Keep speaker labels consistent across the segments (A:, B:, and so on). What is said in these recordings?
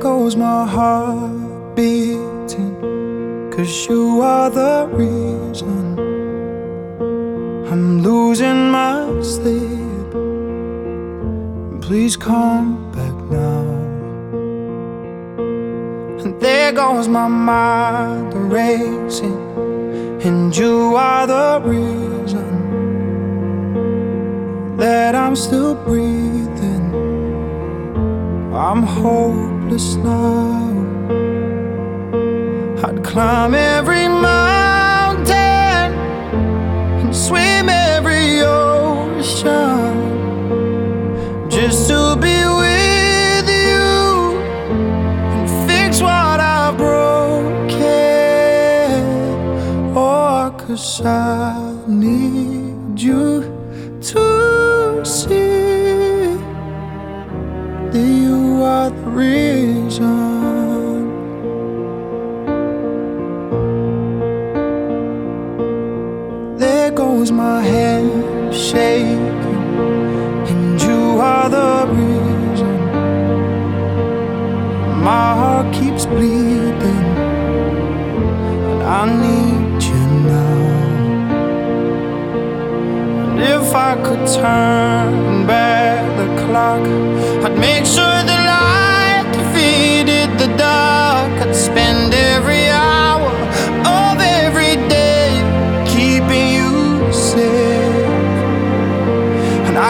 A: goes my heart beating. Cause you are the reason I'm losing my sleep. Please come back now. And there goes my mind racing. And you are the reason that I'm still breathing. I'm hopeless now. I'd climb every mountain and swim every ocean just to be with you and fix what I broken. Oh, cause I need you you are the reason. There goes my hand shaking, and you are the reason. My heart keeps bleeding, and I need you now. And if I could turn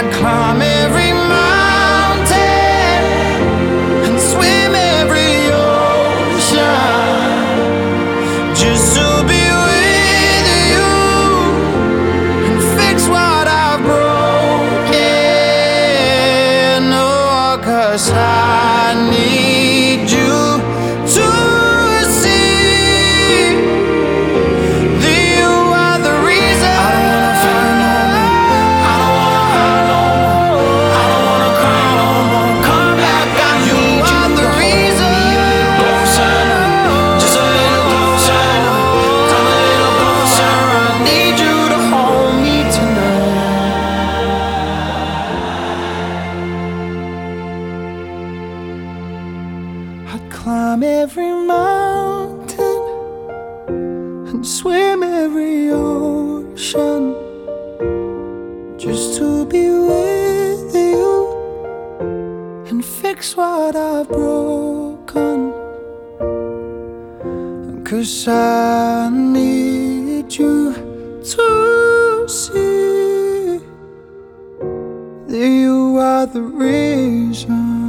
A: I'd climb every mountain and swim every ocean just to be with you and fix what I've broken. Oh, cause I need I'd climb every mountain and swim every ocean just to be with you and fix what I've broken. Cause I need you to see that you are the reason.